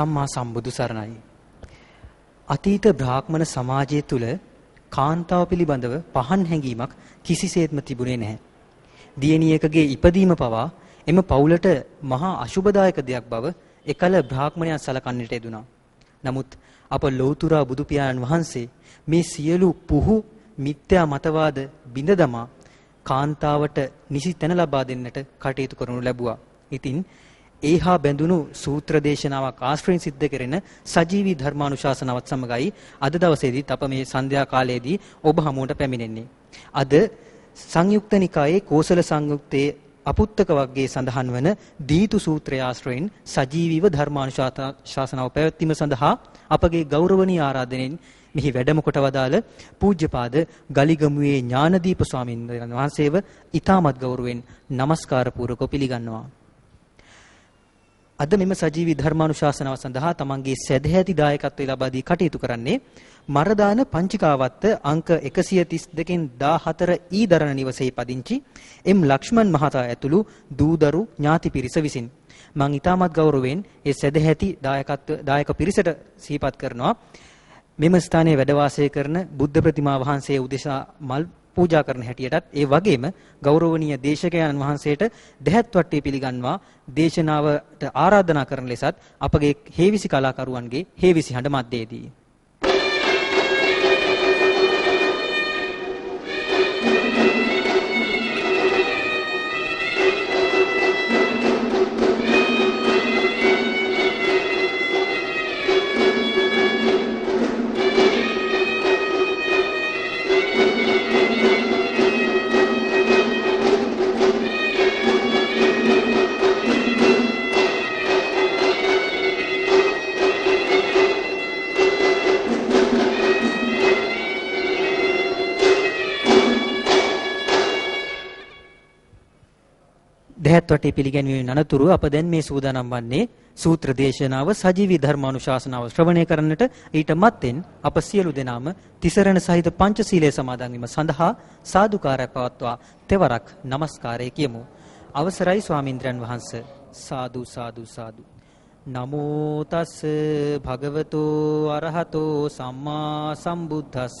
සම්මා සම්බුදු සරණයි. අතීත බ්‍රාහ්මණ සමාජය තුල කාන්තාව පිළිබඳව පහන් හැඟීමක් කිසිසේත්ම තිබුණේ නැහැ. දියණියකගේ ඉපදීම පවා එම පවුලට මහා අශුභදායක දෙයක් බව එකල බ්‍රාහ්මණයන් සලකන්නට යෙදුණා. නමුත් අප ලෞතුරා බුදු පියාණන් වහන්සේ මේ සියලු පුහු මිත්‍යා මතවාද බිඳ දමා කාන්තාවට නිසි තැන ලබා දෙන්නට කටයුතු කරනු ලැබුවා. ඉතින් ඒහා බැඳුණු සූත්‍ර දේශනාවක් ආශ්‍රයෙන් සිද්ධ කෙරෙන සජීවී ධර්මානුශාසනාවත් සමගයි අද දවසේදීත් අප මේ සන්ධ්‍යා කාලයේදී ඔබ හමුවට පැමිණෙන්නේ. අද සංයුක්ත නිකායේ කෝසල සංයුක්තයේ අපුත්තක වර්ගයේ සඳහන් වන දීතු සූත්‍රය ආශ්‍රයෙන් සජීවීව ධර්මානුශාසනාව පැවැත්වීම සඳහා අපගේ ගෞරවනීය ආරාධනෙන් මෙහි වැඩම කොට වදාළ පූජ්‍යපාද ගලිගමුවේ ඥානදීප ස්වාමීන් වහන්සේව ඊටමත් ගෞරවයෙන් নমස්කාර පූර්වක පිළිගන්නවා. අද මෙම සජීවී ධර්මානුශාසනාව සඳහා තමන්ගේ සැදැහැති දායකත්වය ලබා දී කටයුතු කරන්නේ මරදාන පංචිකාවත්ත අංක 132කින් 14 ඊ දරණ නිවසේ පදිංචි එම් ලක්ෂ්මන් මහතා ඇතුළු දූදරු ඥාති පිරිස විසින්. මම ඊටමත් ගෞරවයෙන් ඒ සැදැහැති දායකත්ව දායක පිරිසට සිහිපත් කරනවා. මෙම ස්ථානයේ වැඩ වාසය කරන බුද්ධ ප්‍රතිමා වහන්සේ උදෙසා මල් පූජා කරන හැටියටත් ඒ වගේම ගෞරවනීය දේශකයන් වහන්සේට දෙහත් වට්ටිය පිළිගන්වා දේශනාවට ආරාධනා කරන ලෙසත් අපගේ හේවිසි කලාකරුවන්ගේ හේවිසි හඬ මැද්දේදී දෙහත් වටේ පිළිගැන්වීමේ අනතුරු අප දැන් මේ සූදානම් වන්නේ සූත්‍ර දේශනාව සජීවී ධර්මානුශාසනාව ශ්‍රවණය කරන්නට ඊට මත්තෙන් අප සියලු දෙනාම තිසරණ සහිත පංචශීලයේ සමාදන් වීම සඳහා සාදුකාරය පවත්වා තෙවරක් নমස්කාරය කියමු. අවසරයි ස්වාමින්ද්‍රයන් වහන්සේ. සාදු සාදු සාදු. නමෝ තස් භගවතෝ අරහතෝ සම්මා සම්බුද්දස්ස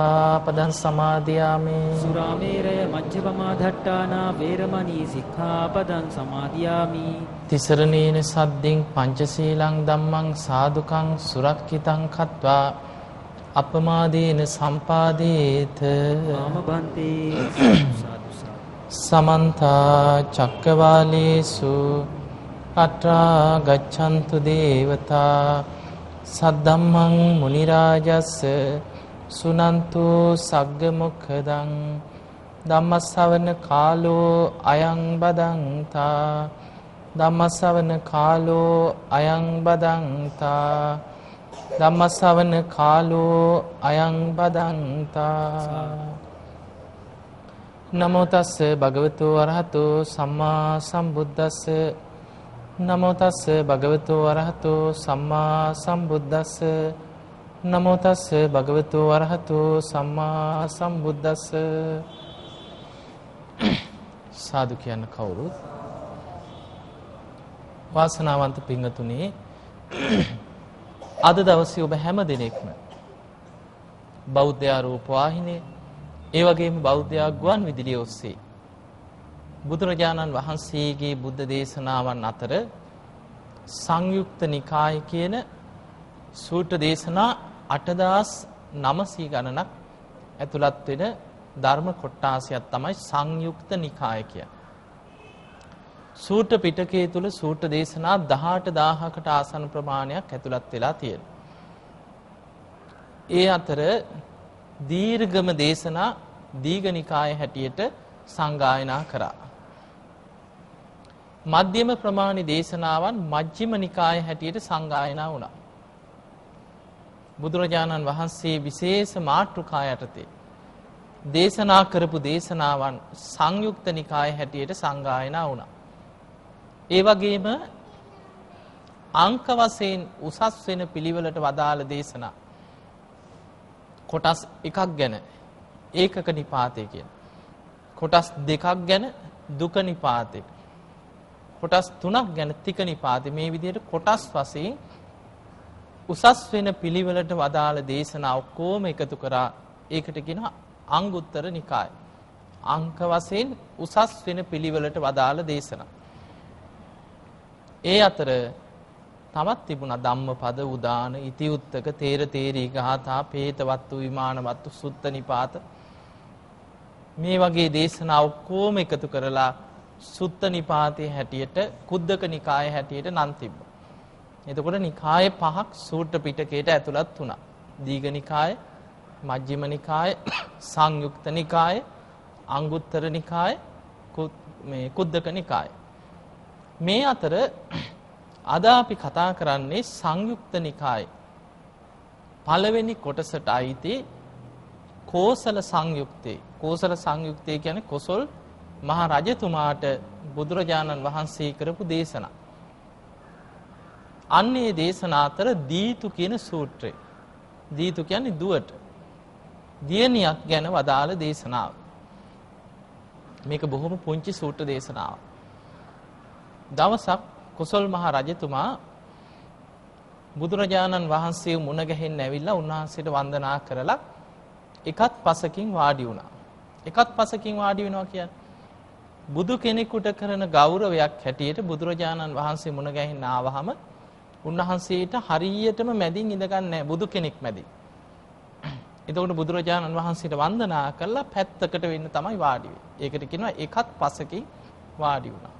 සික්ඛාපදං සමාදියාමි. සුරාමේරය මජ්ජපමා දට්ටානා වේරමණී සික්ඛාපදං සමාදියාමි. තිසරණේන සද්දෙන් පංචශීලං ධම්මං සාදුකං සුරක්ෂිතං කତ୍වා. අපමාදේන සම්පාදේත. ආම බන්තේ සාදු සාදු. සමන්ත චක්කවාලේසු. අත්‍රා ගච්ඡන්තු දේවතා. සද්දම්මං මුනි රාජස්ස සුනන්තු සග්ග මොක්ඛදං ධම්මස්සවන කාලෝ අයං බදන්තා ධම්මස්සවන කාලෝ අයං බදන්තා ධම්මස්සවන කාලෝ අයං බදන්තා නමෝ තස්ස භගවතු වරහතු සම්මා සම්බුද්දස්ස නමෝ තස්ස භගවතු වරහතු සම්මා සම්බුද්දස්ස නමෝ තස්ස භගවතු වරහතු සම්මා සම්බුද්දස්ස. සාදු කියන්න කවුරුත් වාසනාවන්ත පිංගතුනේ අද දවසේ ඔබ හැම දිනෙකම බෞද්ධ ආරූප වාහිනියේ ඒ වගේම බෞද්ධ ගුවන් විදුලිය ඔස්සේ බුදුරජාණන් වහන්සේගේ බුද්ධ දේශනාවන් අතර සංයුක්ත නිකාය කියන සූත්‍ර දේශනා 8900 ගණනක් ඇතුළත් වෙන ධර්ම කොටාසයක් තමයි සංයුක්ත නිකාය කියන්නේ. සූත්‍ර පිටකයේ තුල සූත්‍ර දේශනා 18000කට ආසන්න ප්‍රමාණයක් ඇතුළත් වෙලා තියෙනවා. ඒ අතර දීර්ඝම දේශනා දීඝනිකාය හැටියට සංගායනා කරා. මධ්‍යම ප්‍රමාණි දේශනාවන් මජ්ක්‍ධිම නිකාය හැටියට සංගායනා වුණා. බුදුරජාණන් වහන්සේ විශේෂ මාතෘකා යටතේ දේශනා කරපු දේශනාවන් සංයුක්ත නිකාය හැටියට සංගායනා වුණා. ඒ වගේම අංක වශයෙන් උසස් වෙන පිළිවෙලට වදාළ දේශනා කොටස් එකක් ගැන ඒකක නිපාතය කියන. කොටස් දෙකක් ගැන දුක නිපාතය. කොටස් තුනක් ගැන තික නිපාතය මේ විදිහට කොටස් වශයෙන් උසස් වෙන පිළිවෙලට වදාළ දේශනා ඔක්කොම එකතු කරා ඒකට කියනවා අංගුත්තර නිකාය. අංක වශයෙන් උසස් වෙන පිළිවෙලට වදාළ දේශනා. ඒ අතර තවත් තිබුණා ධම්මපද උදාන ඉතිඋත්තක තේර තේරී ගාථා පේතවත්තු විමානවත්තු සුත්ත නිපාත මේ වගේ දේශනා ඔක්කොම එකතු කරලා සුත්ත නිපාතයේ හැටියට කුද්දක නිකාය හැටියට නම් තිබ්බා. එතකොට නිකාය පහක් සූත්‍ර පිටකයට ඇතුළත් වුණා. දීඝ නිකාය, මජ්ක්‍ධිම නිකාය, සංයුක්ත නිකාය, අංගුත්තර නිකාය, මේ කුද්දක නිකාය. මේ අතර අද අපි කතා කරන්නේ සංයුක්ත නිකාය. පළවෙනි කොටසට අයිති කෝසල සංයුක්තේ. කෝසල සංයුක්තේ කියන්නේ කොසල් මහ රජතුමාට බුදුරජාණන් වහන්සේ කරපු දේශනා. අන්නේ දේශනා අතර දීතු කියන සූත්‍රය. දීතු කියන්නේ දුවට. දියණියක් ගැන වදාළ දේශනාව. මේක බොහොම පුංචි සූත්‍ර දේශනාවක්. දවසක් කොසල් මහ රජතුමා බුදුරජාණන් වහන්සේ මුණ ගැහෙන්න ඇවිල්ලා උන්වහන්සේට වන්දනා කරලා එකත් පසකින් වාඩි වුණා. එකත් පසකින් වාඩි වෙනවා කියන්නේ බුදු කෙනෙකුට කරන ගෞරවයක් හැටියට බුදුරජාණන් වහන්සේ මුණ ගැහෙන්න ආවහම උන්වහන්සේට හරියටම මැදින් ඉඳගන්නේ නැහැ බුදු කෙනෙක් මැදින්. එතකොට බුදුරජාණන් වහන්සේට වන්දනා කරලා පැත්තකට වෙන්න තමයි වාඩි වෙන්නේ. ඒකට කියනවා එකත් පසකින් වාඩි වුණා.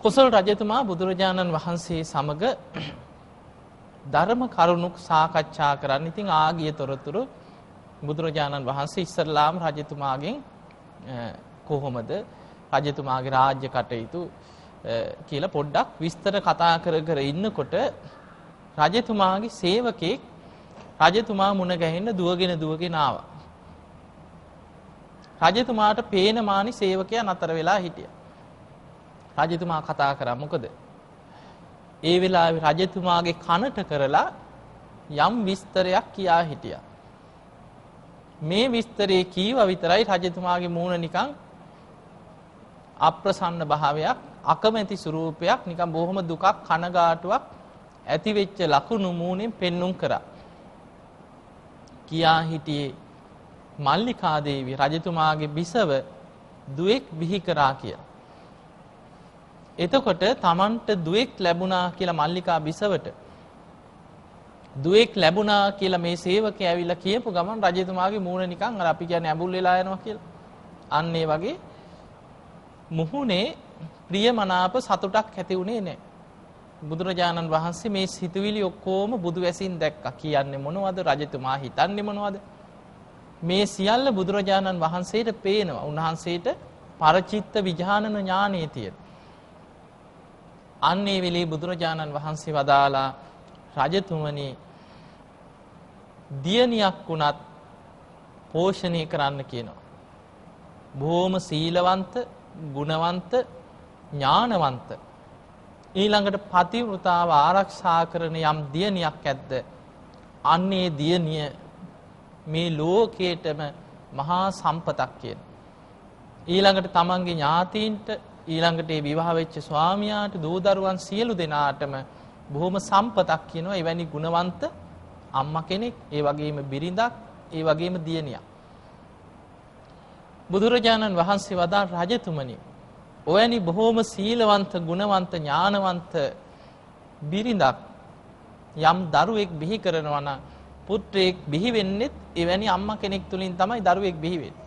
කොසල් රජතුමා බුදුරජාණන් වහන්සේ සමග ධර්ම කරුණුක් සාකච්ඡා කරන්න. ඉතින් ආගිය තොරතුරු බුදුරජාණන් වහන්සේ ඉස්සරලාම රජතුමාගෙන් කොහොමද රජතුමාගේ රාජ්‍ය කටයුතු කියලා පොඩ්ඩක් විස්තර කතා කර කර ඉන්නකොට රජතුමාගේ සේවකෙක් රජතුමා මුණ ගැහෙන්න දුවගෙන දුවගෙන ආවා. රජතුමාට පේන මානි සේවකයා නතර වෙලා හිටියා. රජතුමා කතා කරා මොකද? ඒ වෙලාවේ රජතුමාගේ කනට කරලා යම් විස්තරයක් කියා හිටියා. මේ විස්තරේ කීව විතරයි රජතුමාගේ මූණ නිකන් අප්‍රසන්න භාවයක් අකමැති ස්වරූපයක් නිකන් බොහොම දුකක් කනගාටුවක් ඇති වෙච්ච ලකුණු මූණෙන් පෙන්눔 කරා. කියා හිටියේ මල්ලිකා දේවී රජතුමාගේ බිසව දුවෙක් බිහි කරා කියලා. එතකොට Tamanට දුවෙක් ලැබුණා කියලා මල්ලිකා බිසවට දුවෙක් ලැබුණා කියලා මේ සේවකයා ඇවිල්ලා කියපු ගමන් රජතුමාගේ මූණ නිකන් අර අපි කියන්නේ ඇඹුල් වෙලා යනවා කියලා. අන්න ඒ වගේ මුහුණේ ප්‍රියමනාප සතුටක් ඇති වුණේ නැහැ. බුදුරජාණන් වහන්සේ මේ සිතුවිලි ඔක්කොම බුදු වැසින් දැක්කා. කියන්නේ මොනවද? රජතුමා හිතන්නේ මොනවද? මේ සියල්ල බුදුරජාණන් වහන්සේට පේනවා. උන්වහන්සේට පරචිත්ත විඥානන ඥානයේ තියෙන. අන්නේ වෙලේ බුදුරජාණන් වහන්සේ වදාලා රජතුමනි දියණියක් වුණත් පෝෂණය කරන්න කියනවා. බොහොම සීලවන්ත, ගුණවන්ත, ඥානවන්ත. ඊළඟට පතිවෘතාව ආරක්ෂා කරන යම් දියණියක් ඇද්ද? අන්නේ දියණිය මේ ලෝකේටම මහා සම්පතක් කියන. ඊළඟට තමන්ගේ ඥාතීන්ට ඊළඟට ඒ විවාහ වෙච්ච ස්වාමියාට දූ දරුවන් සියලු දෙනාටම බොහොම සම්පතක් කියනවා එවැනි ගුණවන්ත අම්මා කෙනෙක් ඒ වගේම බිරිඳක් ඒ වගේම දියණියක් බුදුරජාණන් වහන්සේ වදා රජතුමනි ඔයනි බොහෝම සීලවන්ත ගුණවන්ත ඥානවන්ත බිරිඳක් යම් දරුවෙක් බිහි කරනවා නම් පුත්‍රයෙක් බිහි වෙන්නෙත් එවැනි අම්මා කෙනෙක් තුලින් තමයි දරුවෙක් බිහි වෙන්නේ.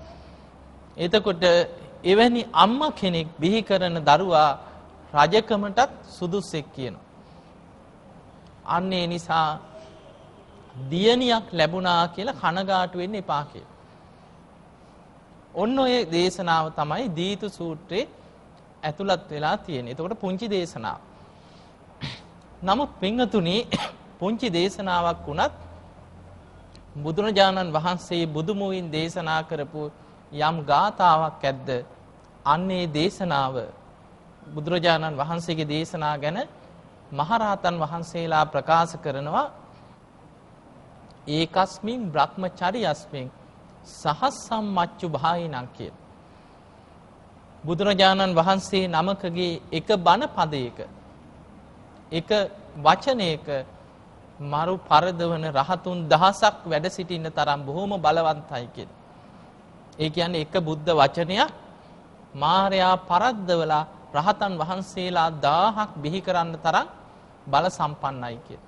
එතකොට එවැනි අම්මා කෙනෙක් බිහි කරන දරුවා රජකමටත් සුදුස්සෙක් කියනවා. අන්න ඒ නිසා දියණියක් ලැබුණා කියලා කනගාටු වෙන්න එපා කියලා. ඔන්න ඔය දේශනාව තමයි දීතු සූත්‍රයේ ඇතුළත් වෙලා තියෙන්නේ. එතකොට පුංචි දේශනාව. නමුත් පින්වතුනි පුංචි දේශනාවක් වුණත් බුදුරජාණන් වහන්සේ බුදුමුවින් දේශනා කරපු යම් ගාතාවක් ඇද්ද අන්නේ දේශනාව බුදුරජාණන් වහන්සේගේ දේශනා ගැන මහරහතන් වහන්සේලා ප්‍රකාශ කරනවා ඒකස්මින් බ්‍රහ්මචරියස්මින් සහස්සම් මච්චු භායිනං කිය. බුදුරජාණන් වහන්සේ නමකගේ එක බණ පදයක එක වචනයක මරු පරදවන රහතුන් දහසක් වැඩ සිටින්න තරම් බොහොම බලවන්තයි කියලා. ඒ කියන්නේ එක බුද්ධ වචනයක් මාරයා පරද්දවලා රහතන් වහන්සේලා 1000ක් බිහි කරන්න තරම් බල සම්පන්නයි කිය.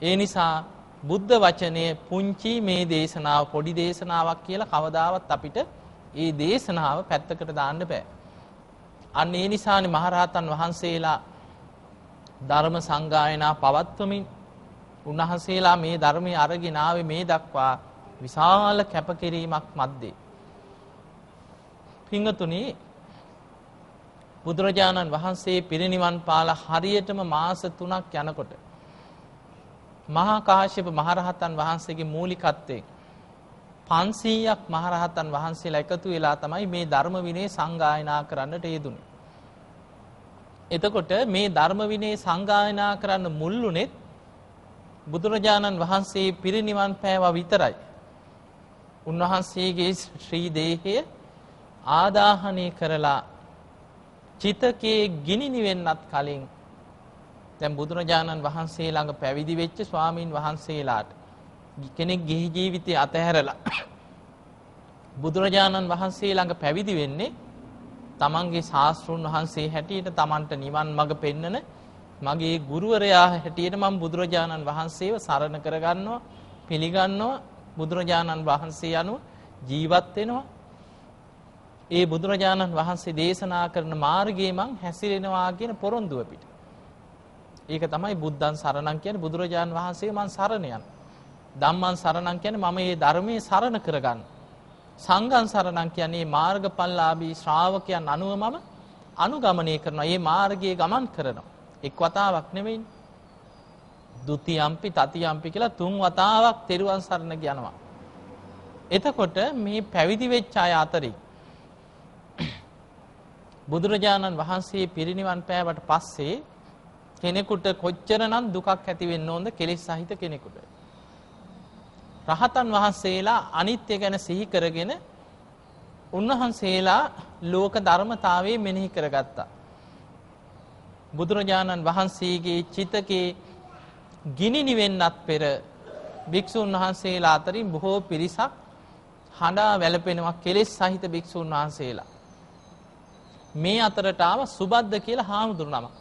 ඒ නිසා බුද්ධ වචනය පුංචි මේ දේශනාව පොඩි දේශනාවක් කියලා කවදාවත් අපිට ඒ දේශනාව පැත්තකට දාන්න බෑ. අන්න ඒ නිසානේ මහරහතන් වහන්සේලා ධර්ම සංගායනා පවත්වමින් උන්වහන්සේලා මේ ධර්මයේ අරගෙන ආවේ මේ දක්වා විශාල කැපකිරීමක් මැද්දේ. පිංගතුනි බුදුරජාණන් වහන්සේ පිරිනිවන් පාලා හරියටම මාස 3ක් යනකොට මහා කාශ්‍යප මහරහතන් වහන්සේගේ මූලිකත්වයෙන් 500ක් මහරහතන් වහන්සේලා එකතු වෙලා තමයි මේ ධර්ම විනය සංගායනා කරන්නට යෙදුනේ. එතකොට මේ ධර්ම විනය සංගායනා කරන්න මුල්ුණෙත් බුදුරජාණන් වහන්සේ පිරිනිවන් පෑවා විතරයි. උන්වහන්සේගේ ශ්‍රී දේහය ආදාහනය කරලා චිතකයේ ගිනි නිවෙන්නත් කලින් දැන් බුදුරජාණන් වහන්සේ ළඟ පැවිදි වෙච්ච ස්වාමින් වහන්සේලාට කෙනෙක් ගිහි ජීවිතය අතහැරලා බුදුරජාණන් වහන්සේ ළඟ පැවිදි වෙන්නේ තමන්ගේ ශාස්ත්‍රුන් වහන්සේ හැටියට තමන්ට නිවන් මඟ පෙන්නන මගේ ගුරුවරයා හැටියට මම බුදුරජාණන් වහන්සේව සරණ කරගන්නවා පිළිගන්නවා බුදුරජාණන් වහන්සේ අනුව ජීවත් වෙනවා ඒ බුදුරජාණන් වහන්සේ දේශනා කරන මාර්ගයේ මං හැසිරෙනවා කියන පොරොන්දුව පිට. ඒක තමයි බුද්ධං සරණං කියන්නේ බුදුරජාණන් වහන්සේ මං සරණ යන. ධම්මං සරණං කියන්නේ මම මේ ධර්මයේ සරණ කරගන්න. සංඝං සරණං කියන්නේ මාර්ගඵලලාභී ශ්‍රාවකයන් අනුව මම අනුගමනය කරනවා. මේ මාර්ගයේ ගමන් කරනවා. එක් වතාවක් නෙවෙයි. ဒုတိ යම්පි තතියම්පි කියලා තුන් වතාවක් තෙරුවන් සරණ යනවා. එතකොට මේ පැවිදි වෙච්ච අය අතරින් බුදුරජාණන් වහන්සේ පිරිනිවන් පෑවට පස්සේ කෙනෙකුට කොච්චරනම් දුකක් ඇති වෙන්න ඕනද කෙලෙස් සහිත කෙනෙකුට. රහතන් වහන්සේලා අනිත්‍ය ගැන සිහි කරගෙන උන්වහන්සේලා ලෝක ධර්මතාවයේ මෙනෙහි කරගත්තා. බුදුරජාණන් වහන්සේගේ චිතකේ ගිනි නිවෙන්නත් පෙර භික්ෂුන් වහන්සේලා අතරින් බොහෝ පිරිසක් හඬා වැළපෙනවා කෙලෙස් සහිත භික්ෂුන් වහන්සේලා. මේ අතරට ආව සුබද්ද කියලා හාමුදුරු නමක්.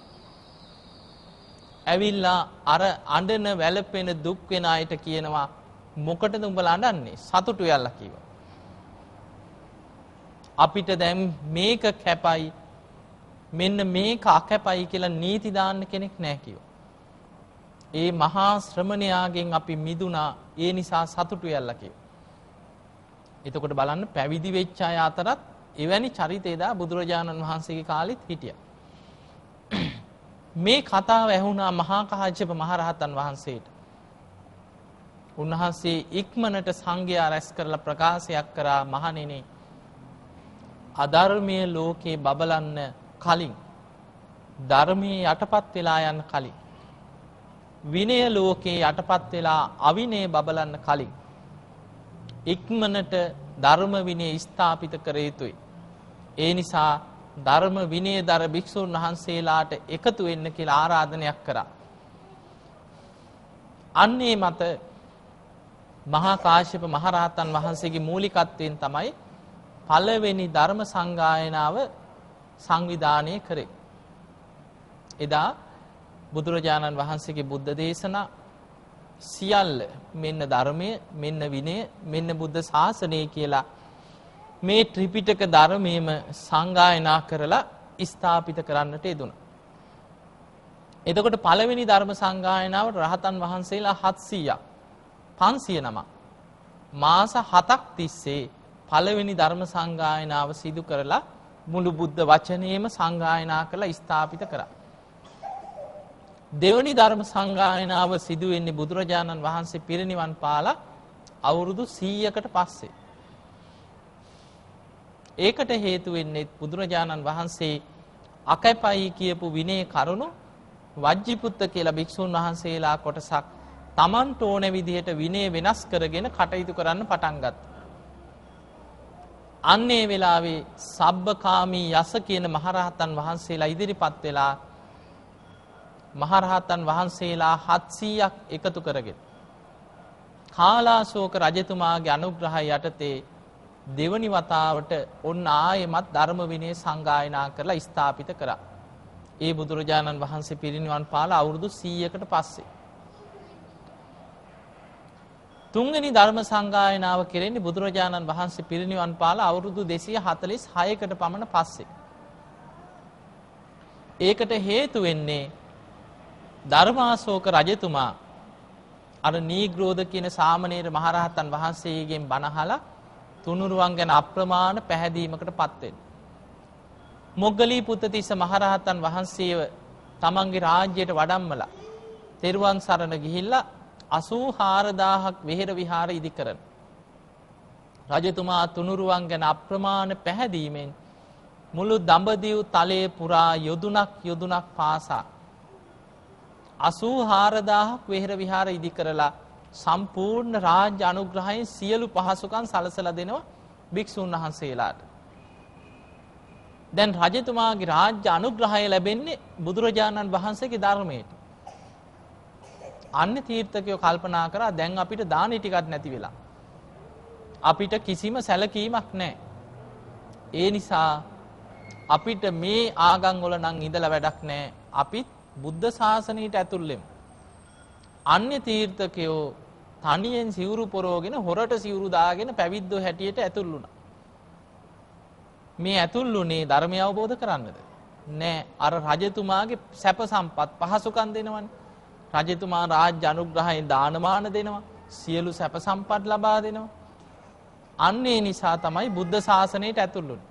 ඇවිල්ලා අර අඬන වැළපෙන දුක් වෙන අයට කියනවා මොකටද උඹලා අඬන්නේ? සතුටු වෙලා කිව්වා. අපිට දැන් මේක කැපයි මෙන්න මේක අකැපයි කියලා නීති දාන්න කෙනෙක් නැහැ කිව්වා. ඒ මහා ශ්‍රමණයාගෙන් අපි මිදුණා ඒ නිසා සතුටු වෙලා කිව්වා. එතකොට බලන්න පැවිදි වෙච්ච අය අතරත් එවැනි චරිතේදා බුදුරජාණන් වහන්සේගේ කාලෙත් හිටියා. මේ කතාව ඇහුණා මහා කාශ්‍යප මහරහතන් වහන්සේට. උන්වහන්සේ ඉක්මනට සංඝයා රැස් කරලා ප්‍රකාශයක් කරා මහණෙනි අධර්මයේ ලෝකේ බබලන්න කලින් ධර්මයේ යටපත් වෙලා යන්න කලින් විනය ලෝකේ යටපත් වෙලා අවිනය බබලන්න කලින් ඉක්මනට ධර්ම විනය ස්ථාපිත කර යුතුයි. ඒ නිසා ධර්ම විනය දර භික්ෂූන් වහන්සේලාට එකතු වෙන්න කියලා ආරාධනයක් කරා. අන්නේ මත මහා කාශ්‍යප මහරහතන් වහන්සේගේ මූලිකත්වයෙන් තමයි පළවෙනි ධර්ම සංගායනාව සංවිධානය කරේ. එදා බුදුරජාණන් වහන්සේගේ බුද්ධ දේශනා සියල්ල මෙන්න ධර්මය මෙන්න විනය මෙන්න බුද්ධ ශාසනය කියලා මේ ත්‍රිපිටක ධර්මයේම සංගායනා කරලා ස්ථාපිත කරන්නට යෙදුණා. එතකොට පළවෙනි ධර්ම සංගායනාවට රහතන් වහන්සේලා 700ක් 500 නමක් මාස 7ක් තිස්සේ පළවෙනි ධර්ම සංගායනාව සිදු කරලා මුළු බුද්ධ වචනයේම සංගායනා කරලා ස්ථාපිත කරා. දෙවනි ධර්ම සංගායනාව සිදු වෙන්නේ බුදුරජාණන් වහන්සේ පිරිනිවන් පාලා අවුරුදු 100කට පස්සේ. ඒකට හේතු වෙන්නේ බුදුරජාණන් වහන්සේ අකැපයි කියපු විනය කරුණු වජ්ජිපුත්ත කියලා භික්ෂුන් වහන්සේලා කොටසක් Tamanට ඕන විදිහට විනය වෙනස් කරගෙන කටයුතු කරන්න පටන් ගත්තා. අන්නේ වෙලාවේ සබ්බකාමී යස කියන මහරහතන් වහන්සේලා ඉදිරිපත් වෙලා මහරහතන් වහන්සේලා 700ක් එකතු කරගෙන කාලාශෝක රජතුමාගේ අනුග්‍රහය යටතේ දෙවනි වතාවට ඔන්න ආයෙමත් ධර්ම විනය සංගායනා කරලා ස්ථාපිත කරා. ඒ බුදුරජාණන් වහන්සේ පිරිනිවන් පාලා අවුරුදු 100කට පස්සේ තුන්වෙනි ධර්ම සංගායනාව කෙරෙන්නේ බුදුරජාණන් වහන්සේ පිරිනිවන් පාලා අවුරුදු 246කට පමණ පස්සේ. ඒකට හේතු වෙන්නේ ධර්මාශෝක රජතුමා අර නීග්‍රෝධ කියන සාමණේර මහරහතන් වහන්සේගෙන් බණහලා තුනුරුවන් ගැන අප්‍රමාණ පැහැදීමකට පත් වෙන්න. මොග්ගලී පුත්තිස්ස මහරහතන් වහන්සේව තමන්ගේ රාජ්‍යයට වඩම්මලා තෙරුවන් සරණ ගිහිල්ලා අසූ හාරදාහක් වෙහෙර විහාර ඉදි කරන. රජතුමා තුනුරුවන් ගැන අප්‍රමාණ පැහැදීමෙන් මුළු දඹදිව් තලයේ පුරා යොදුනක් යොදුනක් පාසා. අසූ හාරදාහක් වෙහෙර විහාර ඉදි කරලා සම්පූර්ණ රාජ්‍ය අනුග්‍රහයෙන් සියලු පහසුකන් සලසල දෙනවා භික්‍ෂූන් වහන්සේලාට. දැන් රජතුමාගේ රාජ්‍ය අනුග්‍රහය ලැබෙන්නේ බුදුරජාණන් වහන්සේගේ ධර්මයට. අන්න තීර්ථකයෝ කල්පනා කරා දැන් අපිට දානි ටිකක් නැති වෙලා. අපිට කිසිම සැලකීමක් නැහැ. ඒ නිසා අපිට මේ ආගම් වල නම් ඉඳලා වැඩක් නැහැ. අපිත් බුද්ධ ශාසනයට ඇතුල් වෙමු. අන්‍ය තීර්ථකයෝ තනියෙන් සිවුරු පොරෝගෙන හොරට සිවුරු දාගෙන පැවිද්දෝ හැටියට ඇතුල් වුණා. මේ ඇතුල්ුනේ ධර්මය අවබෝධ කරන්නද? නෑ අර රජතුමාගේ සැප සම්පත් පහසුකම් දෙනවනේ. රජතුමා රාජ්‍ය අනුග්‍රහයෙන් දානමාන දෙනවා. සියලු සැප සම්පත් ලබා දෙනවා. අන්නේ නිසා තමයි බුද්ධ ශාසනයට ඇතුළුන්.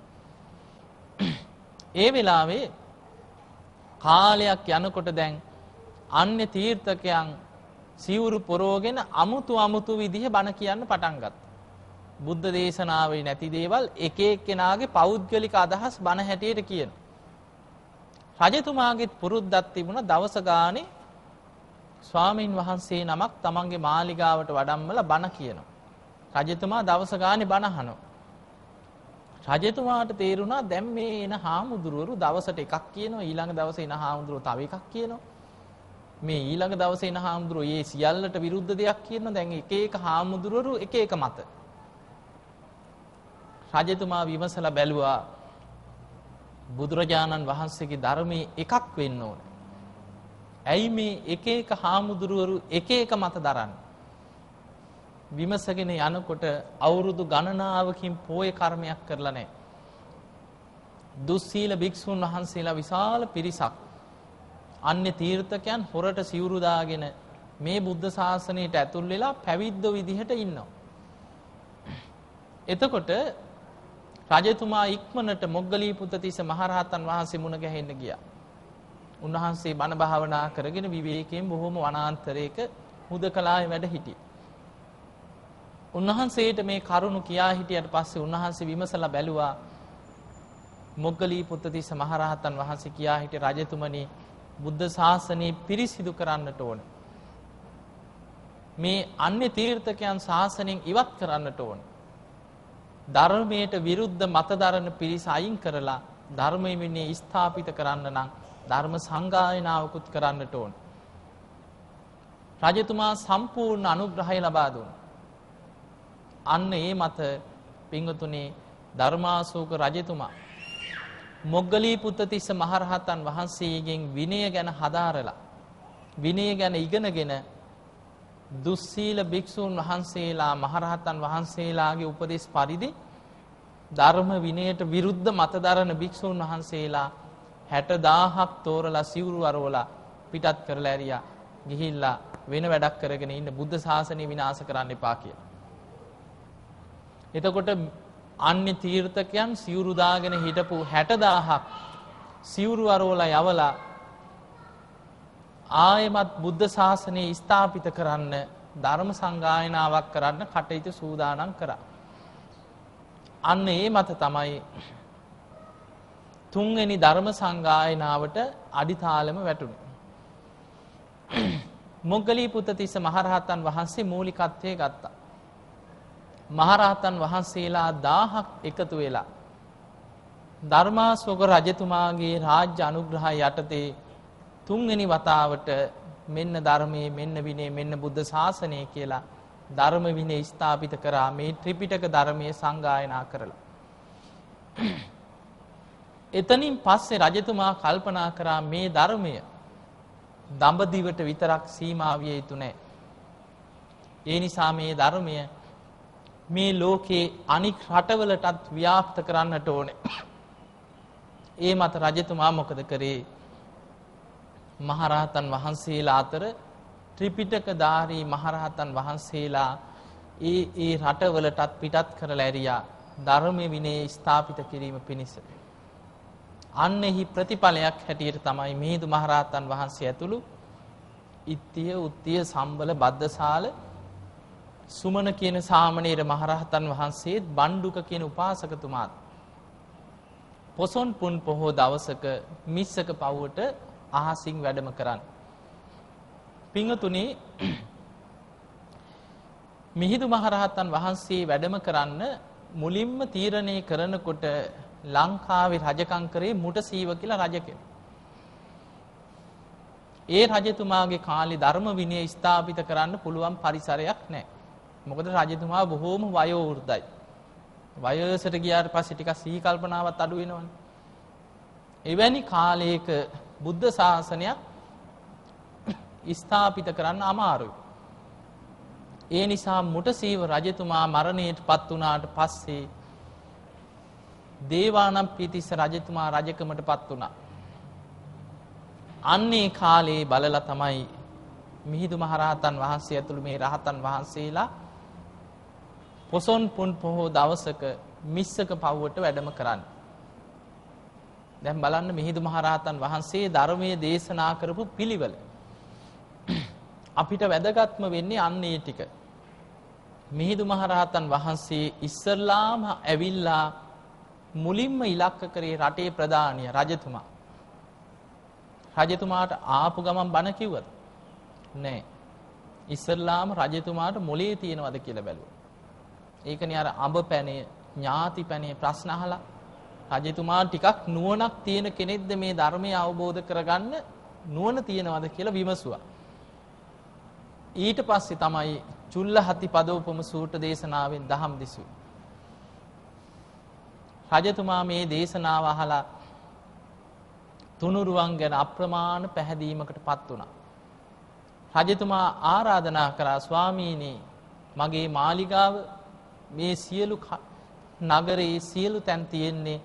ඒ වෙලාවේ කාලයක් යනකොට දැන් අන්‍ය තීර්ථකයන් සිවුරු පොරෝගෙන අමුතු අමුතු විදිහ බණ කියන්න පටන් ගත්තා. බුද්ධ දේශනාවේ නැති දේවල් එක එක්කෙනාගේ පෞද්ගලික අදහස් බණ හැටියට කියන. රජතුමාගෙත් පුරුද්දක් තිබුණ දවස ගානේ ස්වාමීන් වහන්සේ නමක් තමන්ගේ මාලිගාවට වඩම්මල බණ කියනවා. රජතුමා දවස ගානේ බණ අහනවා. රජතුමාට තේරුණා දැන් මේ එන හාමුදුරුවරු දවසට එකක් කියනවා ඊළඟ දවසේ එන හාමුදුරුවෝ තව එකක් කියනවා. මේ ඊළඟ දවසේ එන හාමුදුරුවෝ මේ සියල්ලට විරුද්ධ දෙයක් කියන දැන් එක එක හාමුදුරුවරු එක එක මත. රජතුමා විමසලා බැලුවා බුදුරජාණන් වහන්සේගේ ධර්මයේ එකක් වෙන්න ඕන. ඇයි මේ එක එක හාමුදුරුවරු එක එක මත දරන්නේ? විමසගෙන යනකොට අවුරුදු ගණනාවකින් පෝය කර්මයක් කරලා නැහැ. දුස්සීල භික්ෂුන් වහන්සේලා විශාල පිරිසක් අන්‍ය තීර්ථකයන් හොරට සිවුරු දාගෙන මේ බුද්ධ ශාසනයට ඇතුල් වෙලා පැවිද්දෝ විදිහට ඉන්නවා. එතකොට රජතුමා ඉක්මනට මොග්ගලී පුත්තිස්ස මහරහතන් වහන්සේ මුණ ගැහෙන්න ගියා. උන්වහන්සේ බණ භාවනා කරගෙන විවේකයෙන් බොහොම වනාන්තරයක හුදකලාවේ වැඩ හිටියේ. උන්වහන්සේට මේ කරුණු කියා හිටියට පස්සේ උන්වහන්සේ විමසලා බැලුවා මොග්ගලී පුත්තිස්ස මහරහතන් වහන්සේ කියා හිටිය රජතුමනි බුද්ධ ශාසනය පිරිසිදු කරන්නට ඕන. මේ අන්‍ය තීර්ථකයන් ශාසනයෙන් ඉවත් කරන්නට ඕන. ධර්මයට විරුද්ධ මතදරන පිරිස අයින් කරලා ධර්මය විනේ ස්ථාපිත කරන්න නම් ධර්ම සංගායනාවකුත් කරන්නට ඕන. රජතුමා සම්පූර්ණ අනුග්‍රහය ලබා දුන්. අන්න ඒ මත පිංගතුනේ ධර්මාසෝක රජතුමා මොග්ගලී පුත්තතිස්ස මහරහතන් වහන්සේගෙන් විනය ගැන හදාරලා විනය ගැන ඉගෙනගෙන දුස්සීල භික්ෂූන් වහන්සේලා මහරහතන් වහන්සේලාගේ උපදෙස් පරිදි ධර්ම විනයට විරුද්ධ මතදරන භික්ෂූන් වහන්සේලා හැට දාහක් තෝරලා සිවුරු අරවලා පිටත් කරලා ඇරියා ගිහිල්ලා වෙන වැඩක් කරගෙන ඉන්න බුද්ධ ශාසනය විනාශ කරන්න එපා කියලා. එතකොට අන්‍ය තීර්ථකයන් සිවුරු දාගෙන හිටපු 60000ක් සිවුරු අරවලා යවලා ආයමත් බුද්ධ ශාසනය ස්ථාපිත කරන්න ධර්ම සංගායනාවක් කරන්න කටයුතු සූදානම් කරා. අන්න ඒ මත තමයි තුන්වෙනි ධර්ම සංගායනාවට අඩිතාලම වැටුණේ. මොග්ගලී පුත්තිස්ස මහරහතන් වහන්සේ මූලිකත්වයේ ගත්තා. මහරහතන් වහන්සේලා දාහක් එකතු වෙලා. ධර්මාස්වක රජතුමාගේ රාජ්‍ය අනුග්‍රහය යටතේ තුන්වෙනි වතාවට මෙන්න ධර්මයේ මෙන්න විනේ මෙන්න බුද්ධ ශාසනය කියලා ධර්ම විනය ස්ථාපිත කරා මේ ත්‍රිපිටක ධර්මයේ සංගායනා කරලා. එතනින් පස්සේ රජතුමා කල්පනා කරා මේ ධර්මය දඹදිවට විතරක් සීමා විය යුතු නැහැ. ඒ නිසා මේ ධර්මය මේ ලෝකේ අනික් රටවලටත් ව්‍යාප්ත කරන්නට ඕනේ. ඒ මත රජතුමා මොකද කරේ? මහරහතන් වහන්සේලා අතර ත්‍රිපිටකධාරී මහරහතන් වහන්සේලා ඒ ඒ රටවලටත් පිටත් කරලා ඇරියා ධර්ම විනය ස්ථාපිත කිරීම පිණිස. අන්නෙහි ප්‍රතිඵලයක් හැටියට තමයි මිහිඳු මහරහතන් වහන්සේ ඇතුළු ඉත්තිය උත්තිය සම්බල බද්දසාල සුමන කියන සාමණේර මහරහතන් වහන්සේත් බණ්ඩුක කියන උපාසකතුමාත් පොසොන් පුන් පොහෝ දවසක මිස්සක පවුවට අහසින් වැඩම කරන්න. පිංහතුනේ මිහිදු මහරහතන් වහන්සේ වැඩම කරන්න මුලින්ම තීරණය කරනකොට ලංකාවේ රජකම් කරේ මුට සීව කියලා රජ කෙනෙක්. ඒ රජතුමාගේ කාලේ ධර්ම විනය ස්ථාපිත කරන්න පුළුවන් පරිසරයක් නැහැ. මොකද රජතුමා බොහෝම වයෝ වෘද්ධයි. වයසට ගියාට පස්සේ ටිකක් සිහි කල්පනාවත් අඩු වෙනවනේ. එවැනි කාලයක බුද්ධ ශාසනයක් ස්ථාපිත කරන්න අමාරුයි. ඒ නිසා මුටසීව රජතුමා මරණයට පත් වුණාට පස්සේ දේවානම් පිතිස්ස රජතුමා රජකමට පත් වුණා. අන්නේ කාලේ බලලා තමයි මිහිඳු මහරහතන් වහන්සේ ඇතුළු මේ රහතන් වහන්සේලා පොසොන් පුන් පොහෝ දවසක මිස්සක පව්වට වැඩම කරන්න. දැන් බලන්න මිහිඳු මහරහතන් වහන්සේ ධර්මයේ දේශනා කරපු පිළිවෙල. අපිට වැදගත්ම වෙන්නේ අන්න ඒ ටික. මිහිඳු මහරහතන් වහන්සේ ඉස්සල්ලාම ඇවිල්ලා මුලින්ම ඉලක්ක කරේ රටේ ප්‍රධානිය රජතුමා. රජතුමාට ආපු ගමන් බණ කිව්වද? නෑ. ඉස්සල්ලාම රජතුමාට මොලේ තියෙනවද කියලා බැලුවා. ඒකනේ අර අඹ පැනේ ඥාති පැනේ ප්‍රශ්න අහලා රජතුමා ටිකක් නුවණක් තියෙන කෙනෙක්ද මේ ධර්මය අවබෝධ කරගන්න නුවණ තියෙනවද කියලා විමසුවා. ඊට පස්සේ තමයි චුල්ලහති පදෝපම සූට දේශනාවෙන් දහම් දෙසුවේ. රජතුමා මේ දේශනාව අහලා තුනුරුවන් ගැන අප්‍රමාණ පැහැදීමකට පත් වුණා. රජතුමා ආරාධනා කරා ස්වාමීනී මගේ මාලිගාව මේ සියලු නගරයේ සියලු තැන් තියෙන්නේ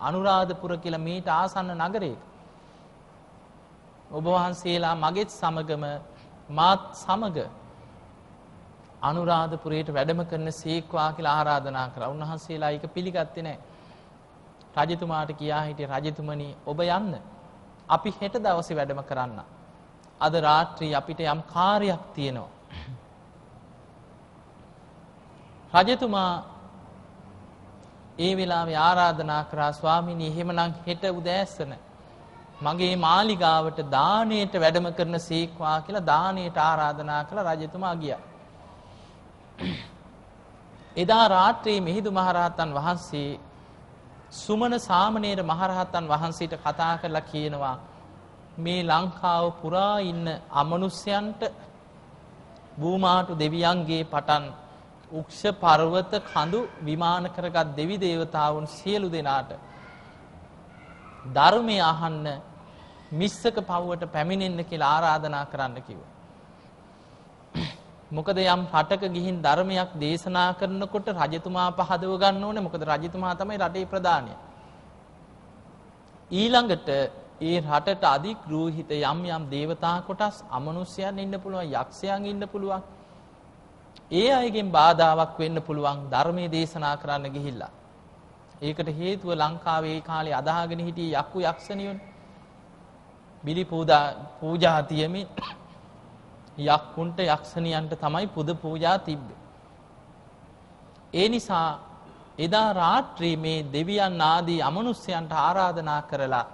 අනුරාධපුර කියලා මීට ආසන්න නගරයක. ඔබ වහන්සේලා මගෙත් සමගම මාත් සමග අනුරාධපුරයට වැඩම කරන සේක්වා කියලා ආරාධනා කරා. උන්වහන්සේලා ඒක පිළිගත්තේ නැහැ. රජතුමාට කියා හිටියේ රජතුමනි ඔබ යන්න. අපි හෙට දවසේ වැඩම කරන්න. අද රාත්‍රී අපිට යම් කාර්යයක් තියෙනවා. රජතුමා ඒ වෙලාවේ ආරාධනා කරා ස්වාමිනී එහෙමනම් හෙට උදෑසන මගේ මාලිගාවට දානයට වැඩම කරන සීක්වා කියලා දානයට ආරාධනා කළ රජතුමා ගියා. එදා රාත්‍රී මිහිඳු මහරහතන් වහන්සේ සුමන සාමණේර මහරහතන් වහන්සේට කතා කරලා කියනවා මේ ලංකාව පුරා ඉන්න අමනුෂ්‍යයන්ට භූමාටු දෙවියන්ගේ පටන් උක්ෂ පර්වත කඳු විමාන කරගත් දෙවි දේවතාවුන් සියලු දෙනාට ධර්මය අහන්න මිස්සක පව්වට පැමිණෙන්න කියලා ආරාධනා කරන්න කිව්වා. මොකද යම් රටක ගිහින් ධර්මයක් දේශනා කරනකොට රජතුමා පහදව ගන්න ඕනේ. මොකද රජතුමා තමයි රටේ ප්‍රධානය. ඊළඟට ඒ රටට අධිග්‍රෝහිත යම් යම් දේවතා කොටස් අමනුෂ්‍යයන් ඉන්න පුළුවන්, යක්ෂයන් ඉන්න පුළුවන්. ඒ අයගෙන් බාධාවක් වෙන්න පුළුවන් ධර්මයේ දේශනා කරන්න ගිහිල්ලා. ඒකට හේතුව ලංකාවේ ඒ කාලේ අදාහගෙන හිටිය යක්කු යක්ෂණියෝනේ. බිලි පූජා පූජා තියමින් යක්කුන්ට යක්ෂණියන්ට තමයි පුද පූජා තිබ්බේ. ඒ නිසා එදා රාත්‍රී මේ දෙවියන් ආදී අමනුෂ්‍යයන්ට ආරාධනා කරලා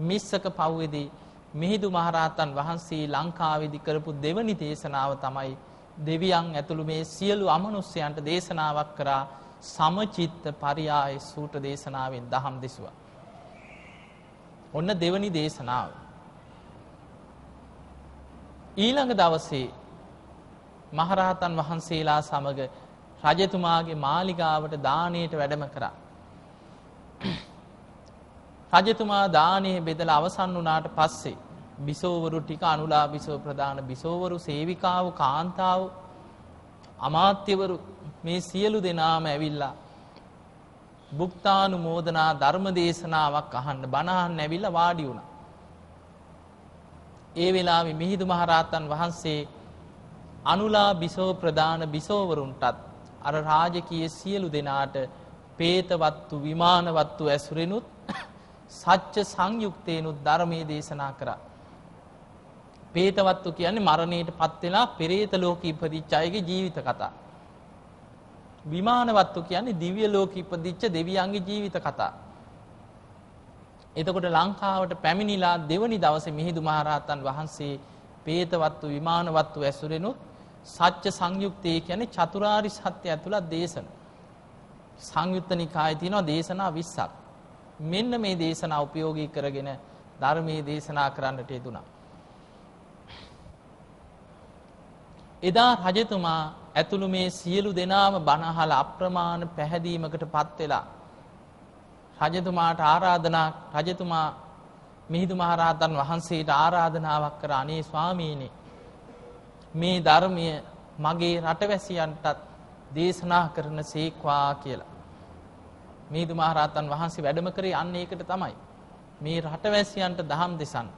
මිස්සක පව්වේදී මිහිඳු මහරහතන් වහන්සේ ලංකාවේදී කරපු දෙවනි දේශනාව තමයි දෙවියන් ඇතුළු මේ සියලු අමනුෂ්‍යයන්ට දේශනාවක් කරා සමචිත්ත පරියාය සූට දේශනාවෙන් දහම් දෙසුවා. ඔන්න දෙවනි දේශනාව. ඊළඟ දවසේ මහරහතන් වහන්සේලා සමග රජතුමාගේ මාලිගාවට දානයට වැඩම කරා. රජතුමා දානයේ බෙදලා අවසන් වුණාට පස්සේ බිසෝවරු ටික අනුලා බිසෝ ප්‍රධාන බිසෝවරු සේවිකාව කාන්තාව අමාත්‍යවරු මේ සියලු දෙනාම ඇවිල්ලා බුක්තානුමෝදනා ධර්ම දේශනාවක් අහන්න බණහන්න ඇවිල්ලා වාඩි වුණා. ඒ වෙලාවේ මිහිඳු මහරහතන් වහන්සේ අනුලා බිසෝ ප්‍රධාන බිසෝවරුන්ටත් අර රාජකීය සියලු දෙනාට පේතවත්තු විමානවත්තු ඇසුරෙනුත් සච්ච සංයුක්තේනුත් ධර්මයේ දේශනා කරා. පේතවත්තු කියන්නේ මරණයට පත් වෙලා පෙරේත ලෝකෙ ඉපදිච්ච අයගේ ජීවිත කතා. විමානවත්තු කියන්නේ දිව්‍ය ලෝකෙ ඉපදිච්ච දෙවියන්ගේ ජීවිත කතා. එතකොට ලංකාවට පැමිණිලා දෙවනි දවසේ මිහිඳු මහරහතන් වහන්සේ පේතවත්තු විමානවත්තු ඇසුරෙනුත් සත්‍ය සංයුක්තය කියන්නේ චතුරාරි සත්‍ය ඇතුළත් දේශන. සංයුත්ත නිකායේ තියෙනවා දේශනා 20ක්. මෙන්න මේ දේශනා උපයෝගී කරගෙන ධර්මයේ දේශනා කරන්නට යෙදුණා. එදා රජතුමා ඇතුළු මේ සියලු දෙනාම බණහල අප්‍රමාණ පැහැදීමකට පත් වෙලා රජතුමාට ආරාධනා රජතුමා මිහිඳු මහරහතන් වහන්සේට ආරාධනාවක් කර අනේ ස්වාමීනි මේ ධර්මය මගේ රටවැසියන්ටත් දේශනා කරන සේක්වා කියලා. මිහිඳු මහරහතන් වහන්සේ වැඩම කරේ අන්න ඒකට තමයි. මේ රටවැසියන්ට දහම් දෙසන්න.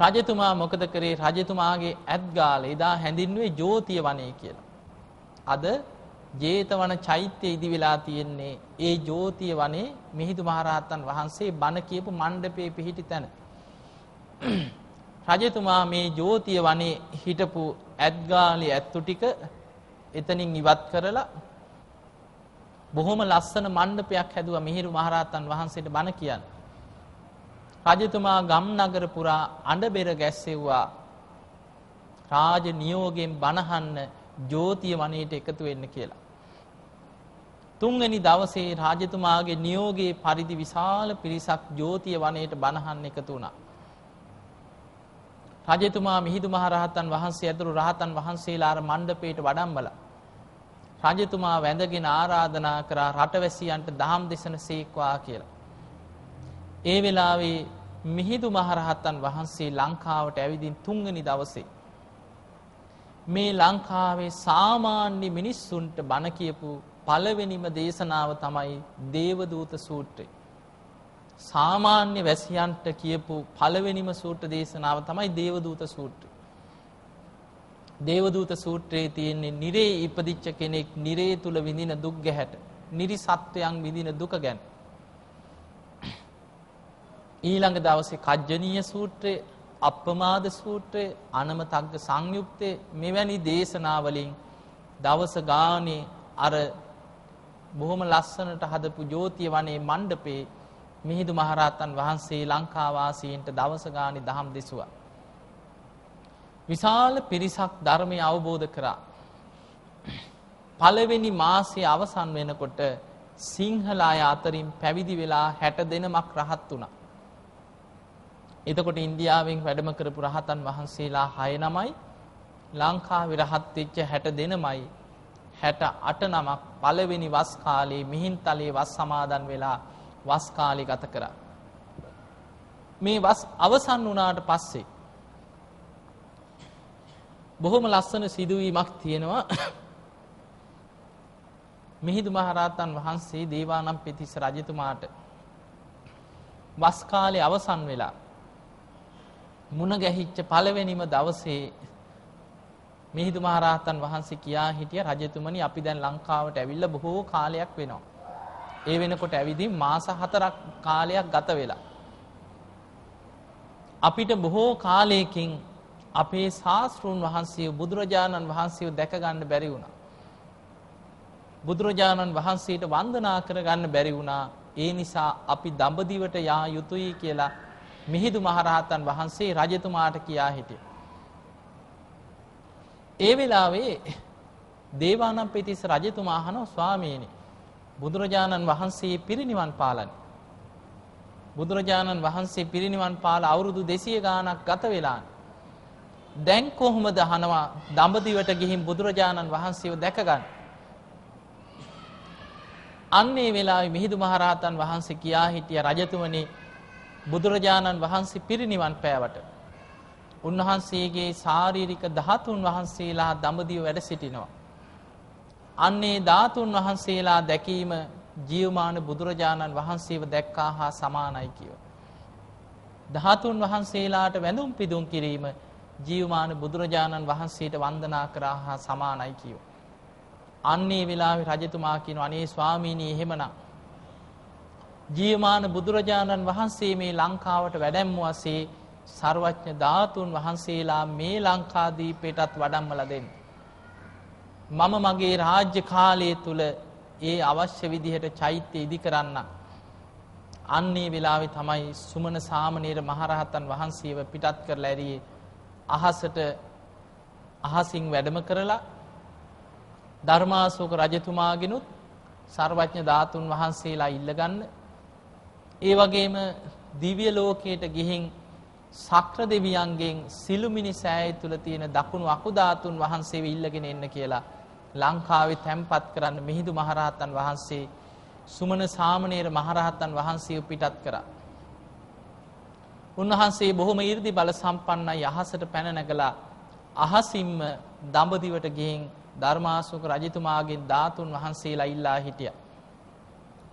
රජතුමා මොකද කරේ රජතුමාගේ ඇත්ගාල එදා හැඳින්වේ ජෝතිය වනය කියලා. අද ජේතවන චෛත්‍ය ඉදි වෙලා තියෙන්නේ ඒ ජෝතිය වනේ මිහිඳු මහරහතන් වහන්සේ බණ කියපු මණ්ඩපේ පිහිටි තැන. රජතුමා මේ ජෝතිය වනේ හිටපු ඇත්ගාලි ඇත්තු ටික එතනින් ඉවත් කරලා බොහොම ලස්සන මණ්ඩපයක් හැදුවා මිහිඳු මහරහතන් වහන්සේට බණ කියන්න. රජතුමා ගම් නගර පුරා අඬබෙර ගැස්සෙව්වා රාජ නියෝගයෙන් බණහන්න ජෝතිය වනයේට එකතු වෙන්න කියලා. තුන්වැනි දවසේ රාජතුමාගේ නියෝගයේ පරිදි විශාල පිරිසක් ජෝතිය වනයේට බණහන්න එකතු වුණා. රජතුමා මිහිඳු මහරහතන් වහන්සේ ඇතුළු රහතන් වහන්සේලා අර මණ්ඩපයට වඩම්බලා රජතුමා වැඳගෙන ආරාධනා කරා රටවැසියන්ට දහම් දෙසන සේක්වා කියලා. ඒ වෙලාවේ මිහිඳු මහරහතන් වහන්සේ ලංකාවට ඇවිදින් තුන්වෙනි දවසේ මේ ලංකාවේ සාමාන්‍ය මිනිස්සුන්ට බණ කියපු පළවෙනිම දේශනාව තමයි දේවදූත සූත්‍රය. සාමාන්‍ය වැසියන්ට කියපු පළවෙනිම සූත්‍ර දේශනාව තමයි දේවදූත සූත්‍රය. දේවදූත සූත්‍රයේ තියෙන්නේ නිරේ ඉපදිච්ච කෙනෙක් නිරේ තුල විඳින දුක් ගැහැට, නිරි සත්වයන් විඳින දුක ගැන. ඊළඟ දවසේ කජ්ජනීය සූත්‍රය, අප්පමාද සූත්‍රය, අනමතග්ග සංයුක්තය මෙවැනි දේශනාවලින් දවස ගානේ අර බොහොම ලස්සනට හදපු ජෝතිය වනේ මණ්ඩපේ මිහිඳු මහරහතන් වහන්සේ ලංකාවාසීන්ට දවස ගානේ දහම් දෙසුවා. විශාල පිරිසක් ධර්මය අවබෝධ කරා. පළවෙනි මාසයේ අවසන් වෙනකොට සිංහල අය අතරින් පැවිදි වෙලා 60 දෙනමක් රහත් වුණා. එතකොට ඉන්දියාවෙන් වැඩම කරපු රහතන් වහන්සේලා 6 නමයි ලංකාවේ රහත් වෙච්ච 60 දෙනමයි 68 නමක් පළවෙනි වස් කාලේ මිහින්තලේ වස් සමාදන් වෙලා වස් කාලේ ගත කරා. මේ වස් අවසන් වුණාට පස්සේ බොහොම ලස්සන සිදුවීමක් තියෙනවා. මිහිඳු මහරහතන් වහන්සේ දේවානම් පිතිස්ස රජතුමාට වස් කාලේ අවසන් වෙලා මුණ ගැහිච්ච පළවෙනිම දවසේ මිහිඳු මහරහතන් වහන්සේ කියා හිටිය රජතුමනි අපි දැන් ලංකාවට ඇවිල්ලා බොහෝ කාලයක් වෙනවා. ඒ වෙනකොට ඇවිදින් මාස 4ක් කාලයක් ගත වෙලා. අපිට බොහෝ කාලයකින් අපේ ශාස්ත්‍රූන් වහන්සේ බුදුරජාණන් වහන්සේව දැක ගන්න බැරි වුණා. බුදුරජාණන් වහන්සේට වන්දනා කරගන්න බැරි වුණා. ඒ නිසා අපි දඹදිවට යා යුතුයි කියලා මිහිඳු මහරහතන් වහන්සේ රජතුමාට කියා හිටියා. ඒ වෙලාවේ දේවානම්පියතිස්ස රජතුමා අහනවා ස්වාමීනි බුදුරජාණන් වහන්සේ පිරිනිවන් පාලනේ. බුදුරජාණන් වහන්සේ පිරිනිවන් පාල අවුරුදු 200 ගාණක් ගත වෙලා. දැන් කොහොමද අහනවා දඹදිවට ගිහින් බුදුරජාණන් වහන්සේව දැක ගන්න. අන්නේ වෙලාවේ මිහිඳු මහරහතන් වහන්සේ කියා හිටිය රජතුමනි බුදුරජාණන් වහන්සේ පිරිනිවන් පෑවට උන්වහන්සේගේ ශාරීරික ධාතුන් වහන්සේලා දඹදිව වැඩ සිටිනවා. අන්නේ ධාතුන් වහන්සේලා දැකීම ජීවමාන බුදුරජාණන් වහන්සේව දැක්කා හා සමානයි කියව. ධාතුන් වහන්සේලාට වැඳුම් පිදුම් කිරීම ජීවමාන බුදුරජාණන් වහන්සේට වන්දනා කරා හා සමානයි කියව. අන්නේ වෙලාවේ රජතුමා කියන අනේ ස්වාමීනී එහෙමනම් ජීවමාන බුදුරජාණන් වහන්සේ මේ ලංකාවට වැඩැම්මුවසේ සර්වඥ ධාතුන් වහන්සේලා මේ ලංකාදීපයටත් වඩම්මල දෙන්න. මම මගේ රාජ්‍ය කාලය තුළ ඒ අවශ්‍ය විදිහට චෛත්‍ය ඉදි කරන්න. අන්නේ වෙලාවෙ තමයි සුමන සාමනීර මහරහතන් වහන්සේව පිටත් කරලා ඇරියේ අහසට අහසින් වැඩම කරලා ධර්මාශෝක රජතුමාගෙනුත් සර්වඥ ධාතුන් වහන්සේලා ඉල්ලගන්න ඒ වගේම දිව්‍ය ලෝකයට ගිහින් සක්‍ර දෙවියන්ගෙන් සිළුමිණි සෑය තුල තියෙන දකුණු අකුධාතුන් වහන්සේව ඉල්ලගෙන එන්න කියලා ලංකාවේ තැන්පත් කරන්න මිහිඳු මහරහතන් වහන්සේ සුමන සාමණේර මහරහතන් වහන්සේව පිටත් කරා. උන්වහන්සේ බොහොම 이르දි බල සම්පන්නයි අහසට පැන නැගලා අහසින්ම දඹදිවට ගිහින් ධර්මාශෝක රජතුමාගෙන් ධාතුන් වහන්සේලා ඉල්ලා හිටියා.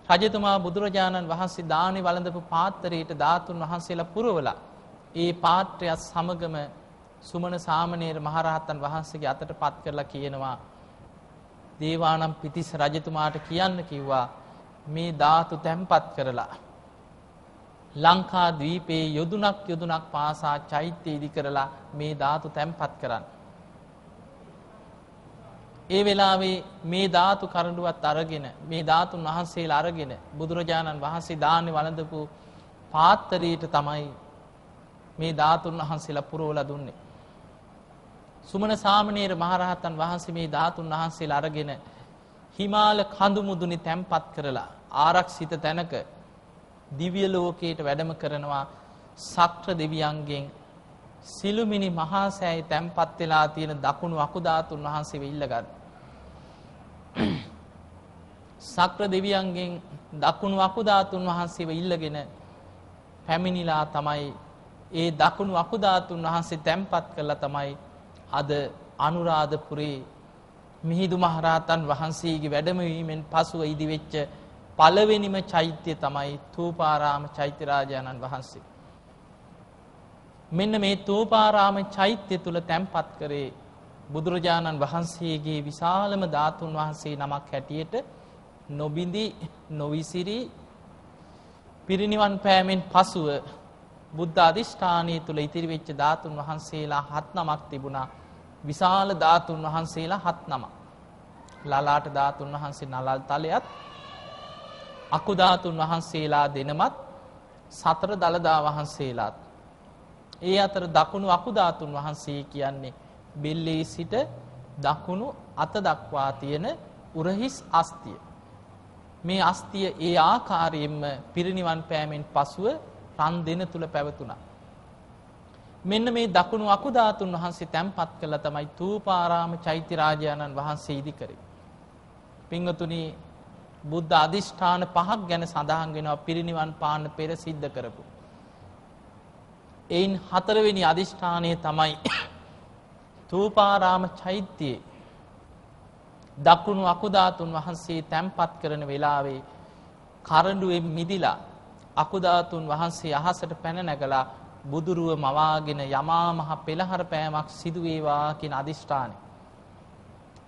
රජතුමා බුදුරජාණන් වහන්සේ දානි වළඳපු පාත්‍රයට ධාතුන් වහන්සේලා පුරවලා ඒ පාත්‍රයත් සමගම සුමන සාමණේර මහරහතන් වහන්සේගේ අතට පත් කරලා කියනවා දේවානම් පිතිස් රජතුමාට කියන්න කිව්වා මේ ධාතු තැන්පත් කරලා ලංකා දවීපයේ යොදුනක් යොදුනක් පාසා චෛත්‍ය ඉදි කරලා මේ ධාතු තැන්පත් කරන්න. ඒ වෙලාවේ මේ ධාතු කරඩුවත් අරගෙන මේ ධාතුන් වහන්සේලා අරගෙන බුදුරජාණන් වහන්සේ දානෙ වළඳපු පාත්තරයට තමයි මේ ධාතුන් වහන්සේලා පුරවලා දුන්නේ. සුමන සාමණේර මහරහතන් වහන්සේ මේ ධාතුන් වහන්සේලා අරගෙන හිමාල කඳු මුදුනේ තැන්පත් කරලා ආරක්ෂිත තැනක දිව්‍ය ලෝකයට වැඩම කරනවා සක්‍ර දෙවියන්ගෙන් සිළුමිණි මහා සෑයි තැන්පත් වෙලා තියෙන දකුණු අකුධාතුන් වහන්සේව ඉල්ලගන්න. සක්‍ර දෙවියන්ගෙන් දකුණු අකුධාතුන් වහන්සේව ඉල්ලගෙන පැමිණිලා තමයි ඒ දකුණු අකුධාතුන් වහන්සේ තැන්පත් කරලා තමයි අද අනුරාධපුරේ මිහිඳු මහරහතන් වහන්සේගේ වැඩමවීමෙන් පසුව ඉදිවෙච්ච පළවෙනිම චෛත්‍යය තමයි තූපාරාම චෛත්‍යරාජාණන් වහන්සේ. මෙන්න මේ තූපාරාම චෛත්‍ය තුළ තැන්පත් කරේ බුදුරජාණන් වහන්සේගේ විශාලම ධාතුන් වහන්සේ නමක් හැටියට නොබිඳි නොවිසිරි පිරිනිවන් පෑමෙන් පසුව බුද්ධ අධිෂ්ඨානය තුළ ඉතිරි වෙච්ච ධාතුන් වහන්සේලා හත් නමක් තිබුණා විශාල ධාතුන් වහන්සේලා හත් නම. ලලාට ධාතුන් වහන්සේ නලල් තලයත් අකුධාතුන් වහන්සේලා දෙනමත් සතර දළදා වහන්සේලාත්. ඒ අතර දකුණු අකුධාතුන් වහන්සේ කියන්නේ බෙල්ලේ සිට දකුණු අත දක්වා තියෙන උරහිස් අස්තිය. මේ අස්තිය ඒ ආකාරයෙන්ම පිරිනිවන් පෑමෙන් පසුව රන් දෙන තුළ පැවතුනා. මෙන්න මේ දකුණු අකුධාතුන් වහන්සේ තැන්පත් කළා තමයි තූපාරාම චෛත්‍ය රාජානන් වහන්සේ ඉදි කරේ. පින්වතුනි බුද්ධ අධිෂ්ඨාන පහක් ගැන සඳහන් වෙනවා පිරිනිවන් පාන්න පෙර සිද්ධ කරපු. එයින් හතරවෙනි අධිෂ්ඨානය තමයි තූපාරාම චෛත්‍යයේ දකුණු අකුධාතුන් වහන්සේ තැන්පත් කරන වෙලාවේ කරඬුවෙන් මිදිලා අකුධාතුන් වහන්සේ අහසට පැන නැගලා බුදුරුව මවාගෙන යමා මහ පෙළහර පෑමක් සිදුවේවා කියන අධිෂ්ඨානය.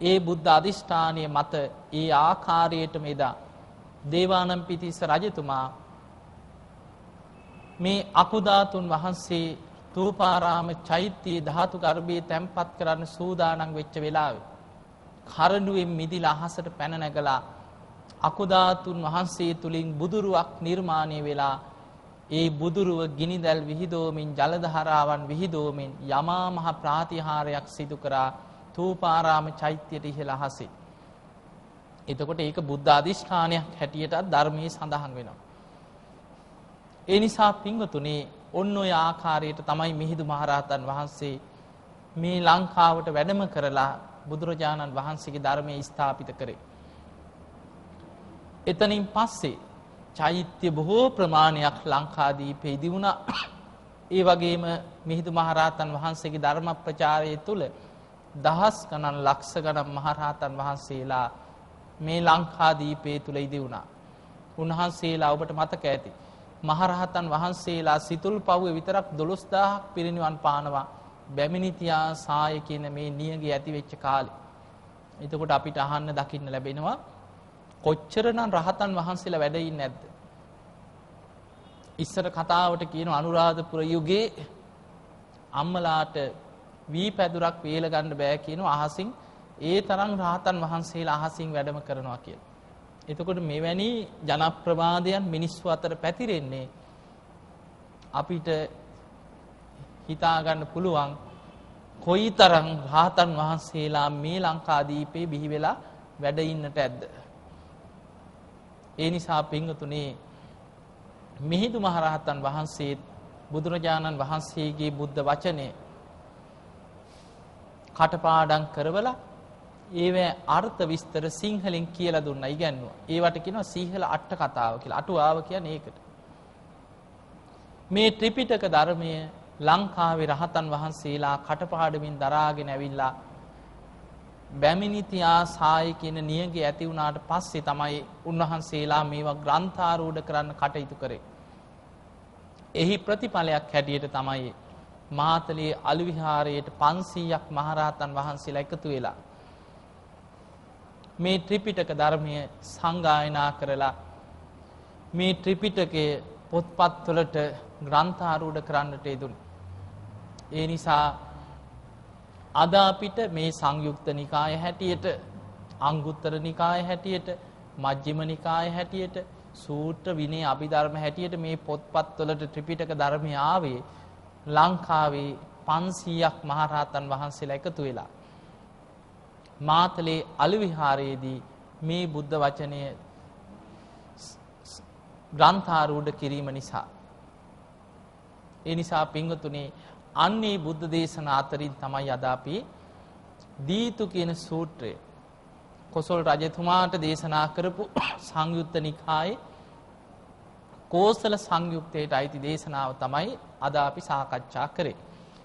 ඒ බුද්ධ අධිෂ්ඨානය මත ඒ ආකාරයටම එදා දේවානම් පිතිස්ස රජතුමා මේ අකුධාතුන් වහන්සේ තූපාරාම චෛත්‍යයේ ධාතු ගර්භයේ තැන්පත් කරන්න සූදානම් වෙච්ච වෙලාවේ කරඬුවෙන් මිදිලා අහසට පැන නැගලා අකුධාතුන් වහන්සේ තුලින් බුදුරුවක් නිර්මාණය වෙලා ඒ බුදුරුව ගිනිදැල් විහිදෝමින් ජලධාරාවන් විහිදෝමින් යමා මහ ප්‍රාතිහාරයක් සිදු කරා තූපාරාම චෛත්‍යයට ඉහළ අහසේ. එතකොට ඒක බුද්ධ අධිෂ්ඨානයක් හැටියටත් ධර්මයේ සඳහන් වෙනවා. ඒ නිසා පින්වතුනේ ඔන්න ඔය ආකාරයට තමයි මිහිඳු මහරහතන් වහන්සේ මේ ලංකාවට වැඩම කරලා බුදුරජාණන් වහන්සේගේ ධර්මයේ ස්ථාපිත කරේ. එතනින් පස්සේ චෛත්‍ය බොහෝ ප්‍රමාණයක් ලංකාදීපේ ඉදි වුණා. ඒ වගේම මිහිඳු මහරහතන් වහන්සේගේ ධර්ම ප්‍රචාරය තුළ දහස් ගණන් ලක්ෂ ගණන් මහරහතන් වහන්සේලා මේ ලංකාදීපේ තුළ ඉදි වුණා. උන්වහන්සේලා ඔබට මතක ඇති. මහරහතන් වහන්සේලා සිතුල් පව්වේ විතරක් 12000ක් පිරිනිවන් පානවා. බැමිණිතියා සාය කියන මේ නියගේ ඇති වෙච්ච කාලේ. එතකොට අපිට අහන්න දකින්න ලැබෙනවා කොච්චරනම් රහතන් වහන්සේලා වැඩ ඉන්නේ නැද්ද? ඉස්සර කතාවට කියන අනුරාධපුර යුගයේ අම්මලාට වී පැදුරක් වේල ගන්න බෑ කියන අහසින් ඒ තරම් රහතන් වහන්සේලා අහසින් වැඩම කරනවා කියලා. එතකොට මෙවැනි ජනප්‍රමාදයන් මිනිස්සු අතර පැතිරෙන්නේ අපිට හිතාගන්න පුළුවන් කොයිතරම් රහතන් වහන්සේලා මේ ලංකාදීපේ බිහි වෙලා වැඩ ඉන්නට ඇද්ද. ඒ නිසා පින්වතුනේ මිහිඳු මහරහතන් වහන්සේ බුදුරජාණන් වහන්සේගේ බුද්ධ වචනය කටපාඩම් කරවලා ඒවැ අර්ථ විස්තර සිංහලෙන් කියලා දුන්න ඉගැන්නුව. ඒවට කියනවා සිංහල අට කතාව කියලා අටුවාව කියන්නේ ඒකට. මේ ත්‍රිපිටක ධර්මය ලංකාවේ රහතන් වහන්සේලා කටපාඩමින් දරාගෙන ඇවිල්ලා බැමිණිතියා සාය කියන නියගේ ඇති වුණාට පස්සේ තමයි උන්වහන්සේලා මේවා ග්‍රන්ථාරූඪ කරන්න කටයුතු කරේ. එහි ප්‍රතිඵලයක් හැටියට තමයි මාතලේ අලු විහාරයට 500ක් මහරහතන් වහන්සේලා එකතු වෙලා මේ ත්‍රිපිටක ධර්මය සංගායනා කරලා මේ ත්‍රිපිටකයේ පොත්පත්වලට ග්‍රන්ථාරූඪ කරන්නට යෙදුණා. ඒ නිසා අද අපිට මේ සංයුක්ත නිකාය හැටියට අංගුත්තර නිකාය හැටියට මජ්ක්‍ධිම නිකාය හැටියට සූත්‍ර විනය අභිධර්ම හැටියට මේ පොත්පත්වලට ත්‍රිපිටක ධර්මය ආවේ ලංකාවේ 500ක් මහරහතන් වහන්සේලා එකතු වෙලා මාතලේ අලු විහාරයේදී මේ බුද්ධ වචනය ග්‍රන්ථාරූඪ කිරීම නිසා ඒ නිසා පින්වතුනි අන්නේ බුද්ධ දේශනා අතරින් තමයි අද අපි දීතු කියන සූත්‍රය කොසල් රජතුමාට දේශනා කරපු සංයුත්ත නිකායේ කෝසල සංයුක්තයට අයිති දේශනාව තමයි අද අපි සාකච්ඡා කරේ.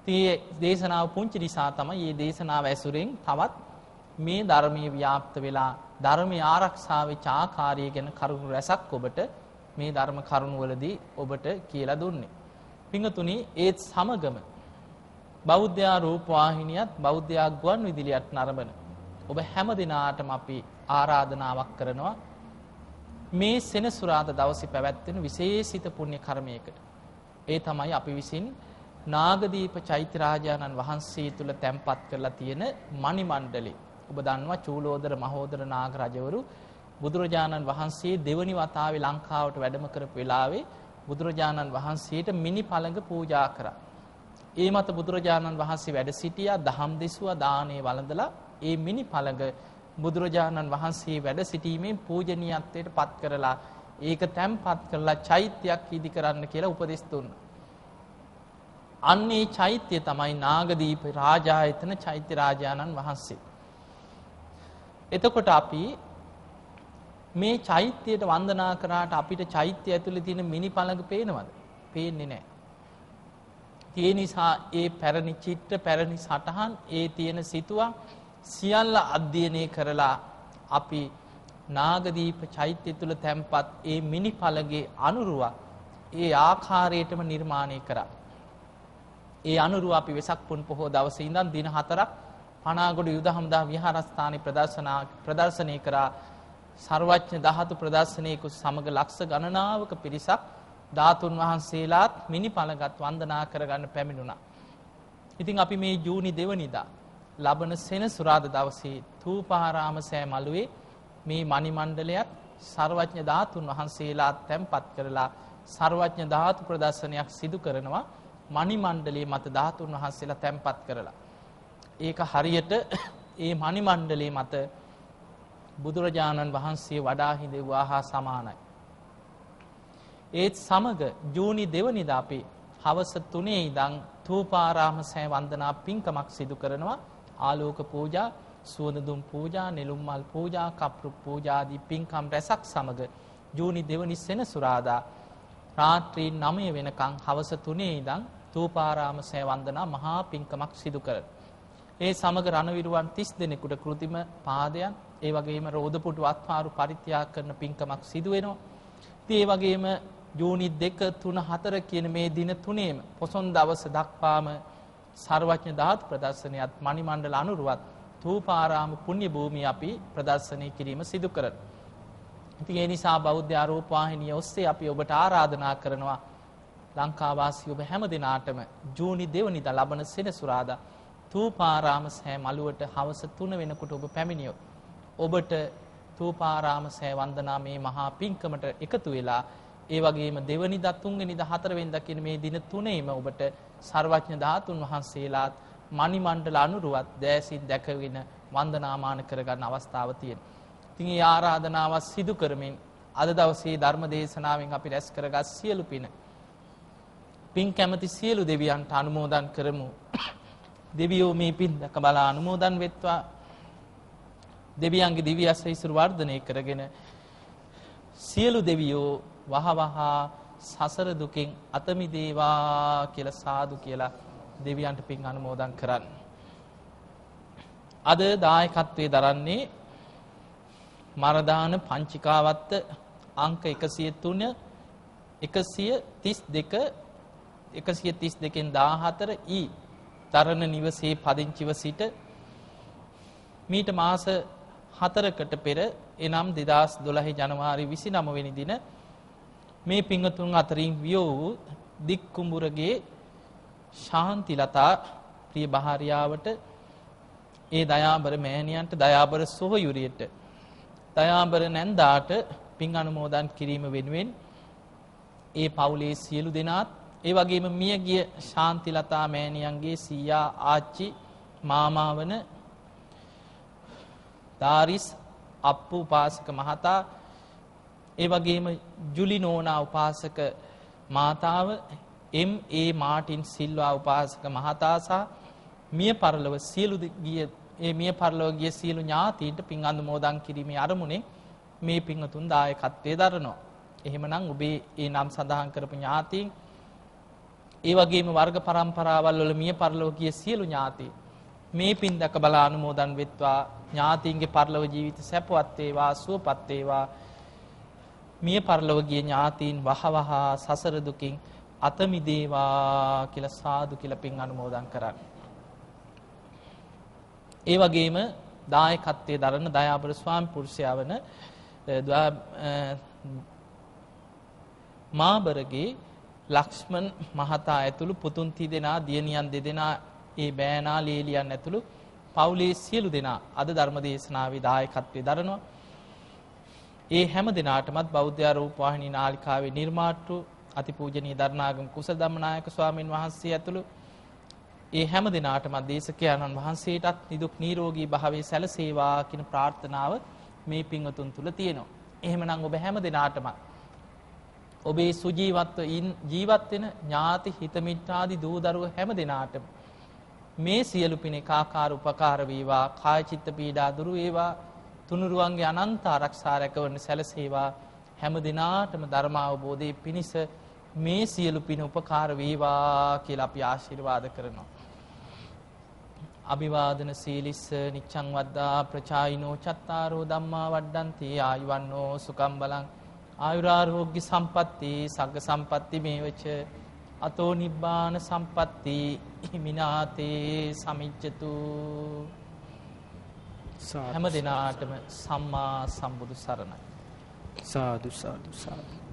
ඉතින් දේශනාව පුංචි නිසා තමයි මේ දේශනාව ඇසුරෙන් තවත් මේ ධර්මයේ ව්‍යාප්ත වෙලා ධර්මයේ ආරක්ෂාවේ චාකාරය ගැන කරුණු රැසක් ඔබට මේ ධර්ම කරුණු වලදී ඔබට කියලා දුන්නේ. පිංගතුනි ඒත් සමගම බෞද්ධයා රූපවාහිනියත් බෞද්ධයා ගුවන් විදුලියත් නරඹන ඔබ හැම දිනාටම අපි ආරාධනාවක් කරනවා මේ සෙනසුරාද දවසේ පැවැත්වෙන විශේෂිත පුණ්‍ය කර්මයකට. ඒ තමයි අපි විසින් නාගදීප චෛත්‍ය රාජානන් වහන්සේ තුල තැන්පත් කරලා තියෙන මණිමණ්ඩලේ. ඔබ දන්නවා චූලෝදර මහෝදර නාග රජවරු බුදුරජාණන් වහන්සේ දෙවනි වතාවේ ලංකාවට වැඩම කරපු වෙලාවේ බුදුරජාණන් වහන්සේට මිනි පළඟ පූජා කරා. ඒ මත බුදුරජාණන් වහන්සේ වැඩ සිටියා දහම් දෙසුවා දානේ වළඳලා ඒ මිනි පළඟ බුදුරජාණන් වහන්සේ වැඩ සිටීමෙන් පූජනීයත්වයට පත් කරලා ඒක තැන්පත් කරලා චෛත්‍යයක් ඉදි කරන්න කියලා උපදෙස් දුන්නා. අන්නේ චෛත්‍යය තමයි නාගදීප රාජායතන චෛත්‍ය රාජානන් වහන්සේ. එතකොට අපි මේ චෛත්‍යයට වන්දනා කරාට අපිට චෛත්‍ය ඇතුළේ තියෙන මිනි පළඟ පේනවද? පේන්නේ නැහැ. ඒ නිසා ඒ පැරණි චිත්‍ර පැරණි සටහන් ඒ තියෙන සිතුවම් සියල්ල අධ්‍යයනය කරලා අපි නාගදීප චෛත්‍ය තුළ තැන්පත් ඒ මිනි පළගේ අනුරුවක් ඒ ආකාරයටම නිර්මාණය කරා. ඒ අනුරුව අපි වෙසක් පුන් පොහෝ දවසේ ඉඳන් දින හතරක් පනාගොඩ යුද හමුදා විහාරස්ථානයේ ප්‍රදර්ශනා ප්‍රදර්ශනය කරා. ਸਰවඥ ධාතු ප්‍රදර්ශනයේකු සමග ලක්ෂ ගණනාවක පිරිසක් ධාතුන් වහන්සේලාත් මිනිපලගත් වන්දනා කරගන්න පැමිණුණා. ඉතින් අපි මේ ජූනි දෙවනිදා ලබන සෙනසුරාදා දවසේ ථූපාරාම සෑමලුවේ මේ මණිමණ්ඩලයත් ਸਰවඥ ධාතුන් වහන්සේලාත් තැන්පත් කරලා ਸਰවඥ ධාතු ප්‍රදර්ශනයක් සිදු කරනවා. මණිමණ්ඩලයේ මත ධාතුන් වහන්සේලා තැන්පත් කරලා. ඒක හරියට ඒ මණිමණ්ඩලයේ මත බුදුරජාණන් වහන්සේ වඩා හිඳෙව්වා හා සමානයි. ඒත් සමග ජූනි දෙවනිදා අපි හවස 3 ඉඳන් තූපාරාම සෑ වන්දනා පින්කමක් සිදු කරනවා. ආලෝක පූජා, සුවඳ දුම් පූජා, නෙළුම් මල් පූජා, කප්රු පූජා ආදී පින්කම් රැසක් සමග ජූනි දෙවනි සෙනසුරාදා රාත්‍රී 9 වෙනකන් හවස 3 ඉඳන් තූපාරාම සෑ වන්දනා මහා පින්කමක් සිදු කරනවා. ඒ සමග රණවිරුවන් 30 දෙනෙකුට කෘතිම පාදයන් ඒ වගේම රෝදපුටු අත්මාරු පරිත්‍යාග කරන පින්කමක් සිදු වෙනවා. ඉතින් ඒ වගේම ජූනි 2 3 4 කියන මේ දින තුනේම පොසොන් දවස දක්වාම සර්වඥ ධාතු ප්‍රදර්ශනයත් මණිමණ්ඩල අනුරුවත් තූපාරාම පුණ්‍ය භූමිය අපි ප්‍රදර්ශනය කිරීම සිදු කරනවා. ඉතින් ඒ නිසා බෞද්ධ ආරෝප වාහිනිය ඔස්සේ අපි ඔබට ආරාධනා කරනවා ලංකාවාසී ඔබ හැම දිනාටම ජූනි 2 වෙනිදා ලබන සෙනසුරාදා තූපාරාම සෑ මළුවට හවස 3 වෙනකොට ඔබ පැමිණියොත් ඔබට තූපාරාම සෑ වන්දනා මේ මහා පිංකමට එකතු වෙලා ඒ වගේම දෙවනිදා තුන්වෙනිදා හතරවෙනිදා කියන මේ දින තුනේම ඔබට සර්වඥ ධාතුන් වහන්සේලාත් මණිමණ්ඩල අනුරුවත් දෑසින් දැකගෙන වන්දනාමාන කරගන්න අවස්ථාව තියෙනවා. ඉතින් මේ ආරාධනාව සිදු කරමින් අද දවසේ ධර්ම දේශනාවෙන් අපි රැස් කරගත් සියලු පින පින් කැමති සියලු දෙවියන්ට අනුමෝදන් කරමු. දෙවියෝ මේ පින් දැක බලා අනුමෝදන් වෙත්වා. දෙවියන්ගේ දිව්‍ය අසයිසුරු වර්ධනය කරගෙන සියලු දෙවියෝ වහවහා සසර දුකින් අත මිදේවා කියලා සාදු කියලා දෙවියන්ට පින් අනුමෝදන් කරන්න. අද දායකත්වයේ දරන්නේ මරදාන පංචිකාවත්ත අංක 103 132 132න් 14 ඊ තරණ නිවසේ පදිංචිව සිට මීට මාස 4කට පෙර එනම් 2012 ජනවාරි 29 වෙනි දින මේ පිංගතුන් අතරින් වියෝ වූ දික්කුඹුරගේ ශාන්තිලතා ප්‍රිය භාර්යාවට ඒ දයාබර මෑණියන්ට දයාබර සොහොයුරියට දයාබර නැන්දාට පින් අනුමෝදන් කිරීම වෙනුවෙන් ඒ පවුලේ සියලු දෙනාත් ඒ වගේම මියගිය ශාන්තිලතා මෑණියන්ගේ සීයා ආච්චි මාමා වන දාරිස් අප්පු උපාසක මහතා ඒ වගේම ජුලි නෝනා උපාසක මාතාව එම්.ඒ. මාටින් සිල්වා උපාසක මහතා සහ මිය පරලොව සියලු ගිය ඒ මිය පරලොව ගිය සියලු ඥාතීන්ට පින් අනුමෝදන් කිරීමේ අරමුණේ මේ පින්වතුන් දායකත්වයේ දරනවා. එහෙමනම් ඔබේ ඒ නම් සඳහන් කරපු ඥාතීන් ඒ වගේම වර්ග પરම්පරාවල් වල මිය පරලොව ගිය සියලු ඥාතීන් මේ පින් දැක බලා අනුමෝදන් වෙත්වා ඥාතීන්ගේ පරලොව ජීවිත සැපවත් වේවා සුවපත් වේවා මිය පරලොව ගිය ඥාතීන් වහවහ සසර දුකින් අත මිදේවා කියලා සාදු කියලා පින් අනුමෝදන් කරන්න. ඒ වගේම දායකත්වයේ දරන දයාබර ස්වාමි පුරුෂයා වන මාබරගේ ලක්ෂ්මන් මහතා ඇතුළු පුතුන් තිදෙනා දියණියන් දෙදෙනා ඒ බෑනා ලේලියන් ඇතුළු පවුලේ සියලු දෙනා අද ධර්ම දේශනාවේ දායකත්වයේ දරනවා. ඒ හැම දිනාටමත් බෞද්ධ රූපවාහිනී නාලිකාවේ නිර්මාතෘ අතිපූජනීය දරණාගම කුසල ධම්මනායක ස්වාමින් වහන්සේ ඇතුළු ඒ හැම දිනාටමත් දේශකයන්න් වහන්සේටත් නිදුක් නිරෝගී භාවයේ සැලසේවා කියන ප්‍රාර්ථනාව මේ පින්වතුන් තුල තියෙනවා. එහෙමනම් ඔබ හැම දිනාටමත් ඔබේ සුජීවත්ව ජීවත් වෙන ඥාති හිත මිත්‍රාදී දූ දරුවෝ හැම දිනාටම මේ සියලු පින ඒකාකාර උපකාර වේවා කාය චිත්ත පීඩා දුරු වේවා තුනුරුවන්ගේ අනන්ත ආරක්ෂා රැකවන්න සැලසේවා. හැම දිනාටම ධර්ම අවබෝධයේ පිණිස මේ සියලු පින උපකාර වේවා කියලා අපි ආශිර්වාද කරනවා. අභිවාදන සීලිස්ස නිච්ඡං වද්දා ප්‍රචායිනෝ චත්තාරෝ ධම්මා වඩ්ඩಂತಿ ආයුවන්නෝ සුකම් බලං ආයුරාරෝග්‍ය සම්පatti සග්ග සම්පatti මේවච. අතෝ නිබ්බාන සම්පatti හිමිනාතේ සමිච්ඡතු. හැම දිනාටම සම්මා සම්බුදු සරණයි. සාදු සාදු සාදු